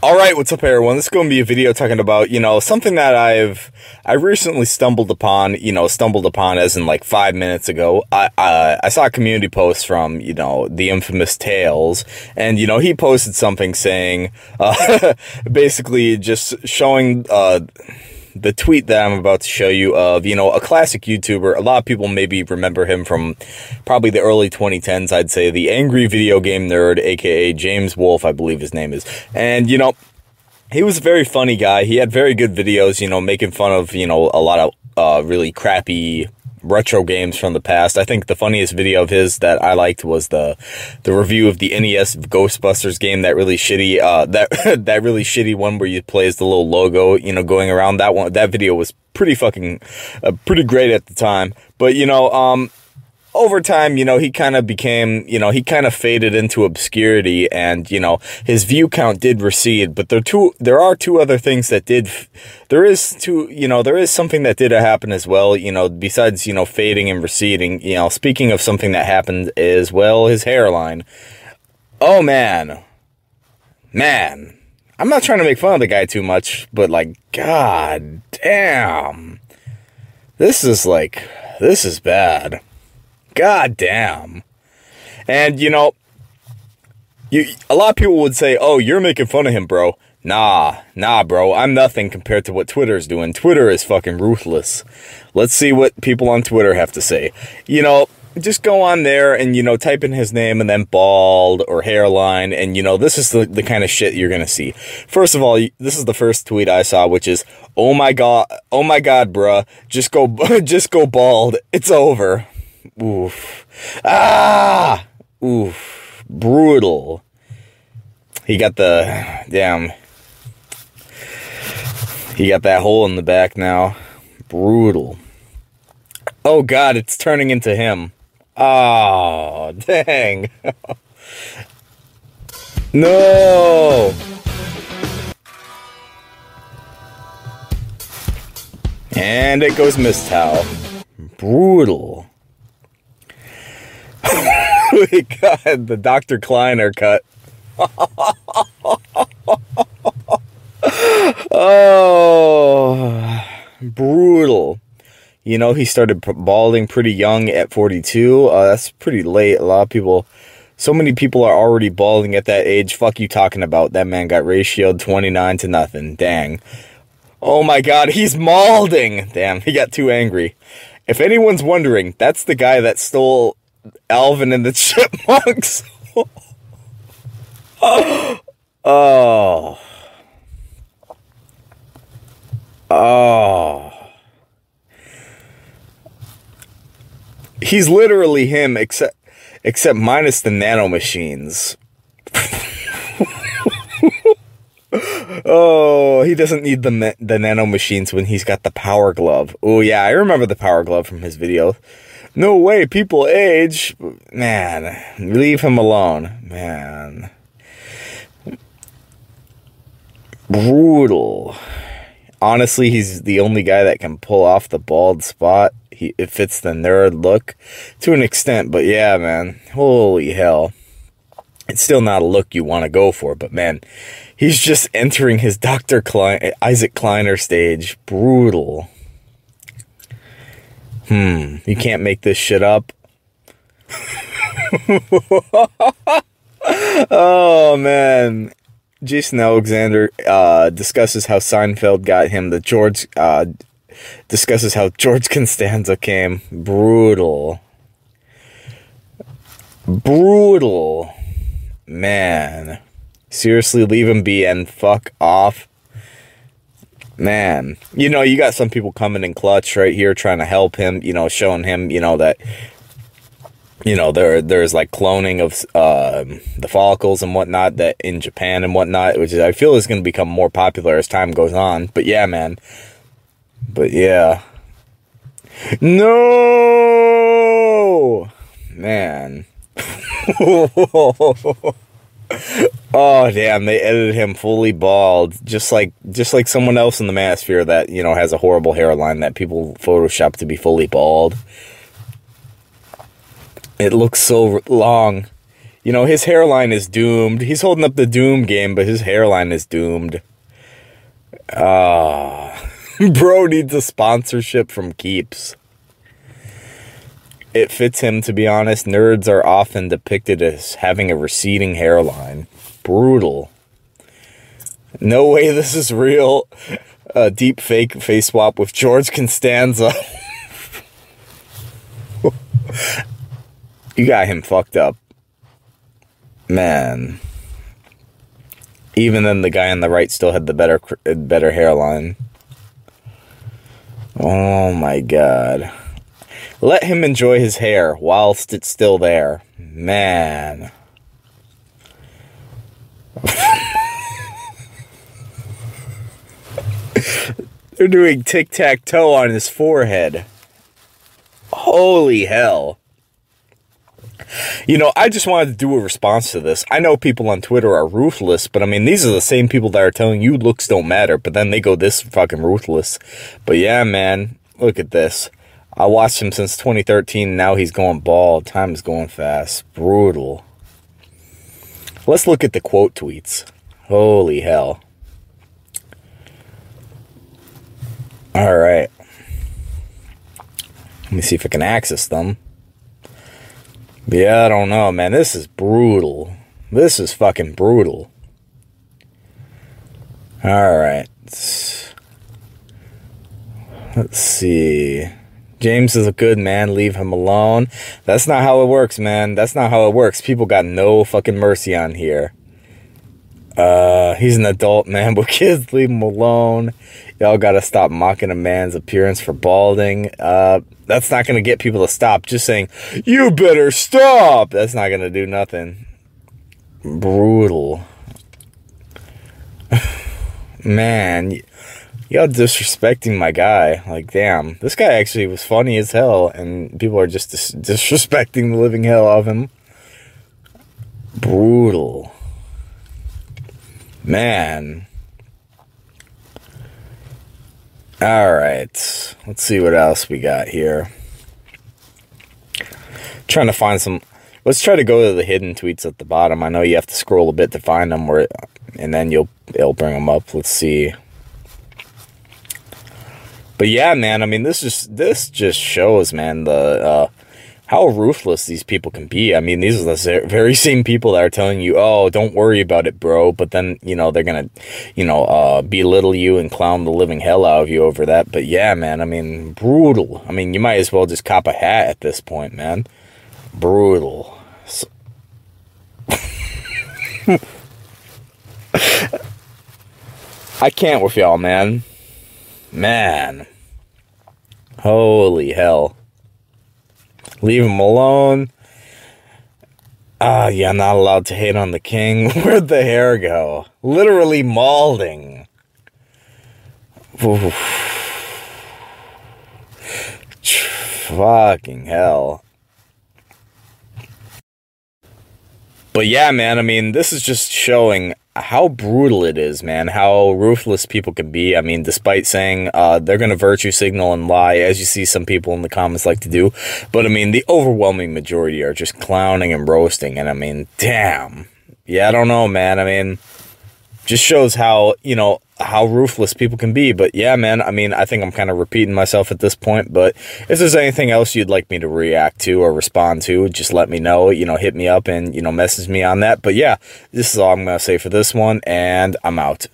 All right, what's up everyone? This is going to be a video talking about, you know, something that I've, I recently stumbled upon, you know, stumbled upon as in like five minutes ago. I, uh, I saw a community post from, you know, the infamous Tails, and, you know, he posted something saying, uh, basically just showing, uh, the tweet that I'm about to show you of, you know, a classic YouTuber. A lot of people maybe remember him from probably the early 2010s, I'd say. The Angry Video Game Nerd, aka James Wolf, I believe his name is. And, you know, he was a very funny guy. He had very good videos, you know, making fun of, you know, a lot of uh, really crappy retro games from the past. I think the funniest video of his that I liked was the the review of the NES Ghostbusters game. That really shitty uh that that really shitty one where you play as the little logo, you know, going around. That one that video was pretty fucking uh, pretty great at the time. But you know, um over time, you know, he kind of became, you know, he kind of faded into obscurity and, you know, his view count did recede, but there two, there are two other things that did, there is two, you know, there is something that did happen as well, you know, besides, you know, fading and receding, you know, speaking of something that happened as well, his hairline. Oh man, man, I'm not trying to make fun of the guy too much, but like, god damn, this is like, this is bad. God damn. And, you know, you a lot of people would say, oh, you're making fun of him, bro. Nah, nah, bro. I'm nothing compared to what Twitter's doing. Twitter is fucking ruthless. Let's see what people on Twitter have to say. You know, just go on there and, you know, type in his name and then bald or hairline. And, you know, this is the, the kind of shit you're going to see. First of all, this is the first tweet I saw, which is, oh my God, oh my God, bruh, just go, just go bald. It's over. Oof. Ah! Oof. Brutal. He got the, damn. He got that hole in the back now. Brutal. Oh god, it's turning into him. Oh, dang. no! And it goes Mistow. Brutal. We got the Dr. Kleiner cut. oh, brutal. You know, he started balding pretty young at 42. Uh, that's pretty late. A lot of people, so many people are already balding at that age. Fuck you talking about. That man got ratioed 29 to nothing. Dang. Oh my god, he's malding. Damn, he got too angry. If anyone's wondering, that's the guy that stole Alvin and the Chipmunks. oh. Oh. He's literally him except except minus the nanomachines. oh, he doesn't need the the nano machines when he's got the power glove. Oh yeah, I remember the power glove from his video. No way, people age. Man, leave him alone. Man. Brutal. Honestly, he's the only guy that can pull off the bald spot. He, it fits the nerd look to an extent, but yeah, man. Holy hell. It's still not a look you want to go for, but man, he's just entering his Dr. Klein, Isaac Kleiner stage. Brutal. Hmm, you can't make this shit up. oh, man. Jason Alexander uh, discusses how Seinfeld got him the George, uh, discusses how George Costanza came. Brutal. Brutal. Man. Seriously, leave him be and fuck off man, you know, you got some people coming in clutch right here trying to help him, you know, showing him, you know, that, you know, there there's like cloning of uh, the follicles and whatnot that in Japan and whatnot, which is, I feel is going to become more popular as time goes on. But yeah, man. But yeah. No! Man. oh damn! They edited him fully bald, just like just like someone else in the Manosphere that you know has a horrible hairline that people Photoshop to be fully bald. It looks so long. You know, his hairline is doomed. He's holding up the doom game, but his hairline is doomed. Ah, uh, bro needs a sponsorship from Keeps. It fits him, to be honest. Nerds are often depicted as having a receding hairline. Brutal. No way this is real. A deep fake face swap with George Costanza. you got him fucked up. Man. Even then, the guy on the right still had the better, better hairline. Oh my god. Let him enjoy his hair whilst it's still there. Man. They're doing tic-tac-toe on his forehead. Holy hell. You know, I just wanted to do a response to this. I know people on Twitter are ruthless, but I mean, these are the same people that are telling you looks don't matter, but then they go this fucking ruthless. But yeah, man, look at this. I watched him since 2013. Now he's going bald. Time is going fast. Brutal. Let's look at the quote tweets. Holy hell. All right. Let me see if I can access them. Yeah, I don't know, man. This is brutal. This is fucking brutal. All right. Let's see. James is a good man. Leave him alone. That's not how it works, man. That's not how it works. People got no fucking mercy on here. Uh, he's an adult man, but kids, leave him alone. Y'all gotta stop mocking a man's appearance for balding. Uh, that's not gonna get people to stop. Just saying, you better stop. That's not gonna do nothing. Brutal. man, y'all disrespecting my guy. Like, damn, this guy actually was funny as hell, and people are just dis disrespecting the living hell of him. Brutal. Man. All right. Let's see what else we got here. Trying to find some. Let's try to go to the hidden tweets at the bottom. I know you have to scroll a bit to find them, where, and then you'll it'll bring them up. Let's see. But yeah, man, I mean, this just this just shows, man, the uh, how ruthless these people can be. I mean, these are the very same people that are telling you, "Oh, don't worry about it, bro." But then, you know, they're gonna, you know, uh, belittle you and clown the living hell out of you over that. But yeah, man, I mean, brutal. I mean, you might as well just cop a hat at this point, man. Brutal. So I can't with y'all, man. Man. Holy hell. Leave him alone. Ah, uh, yeah, not allowed to hate on the king. Where'd the hair go? Literally mauling. Oof. Fucking hell. But yeah, man, I mean, this is just showing how brutal it is, man. How ruthless people can be. I mean, despite saying uh, they're going to virtue signal and lie, as you see some people in the comments like to do. But I mean, the overwhelming majority are just clowning and roasting. And I mean, damn. Yeah, I don't know, man. I mean, just shows how, you know, how ruthless people can be. But yeah, man, I mean, I think I'm kind of repeating myself at this point. But if there's anything else you'd like me to react to or respond to, just let me know. You know, hit me up and, you know, message me on that. But yeah, this is all I'm going to say for this one. And I'm out.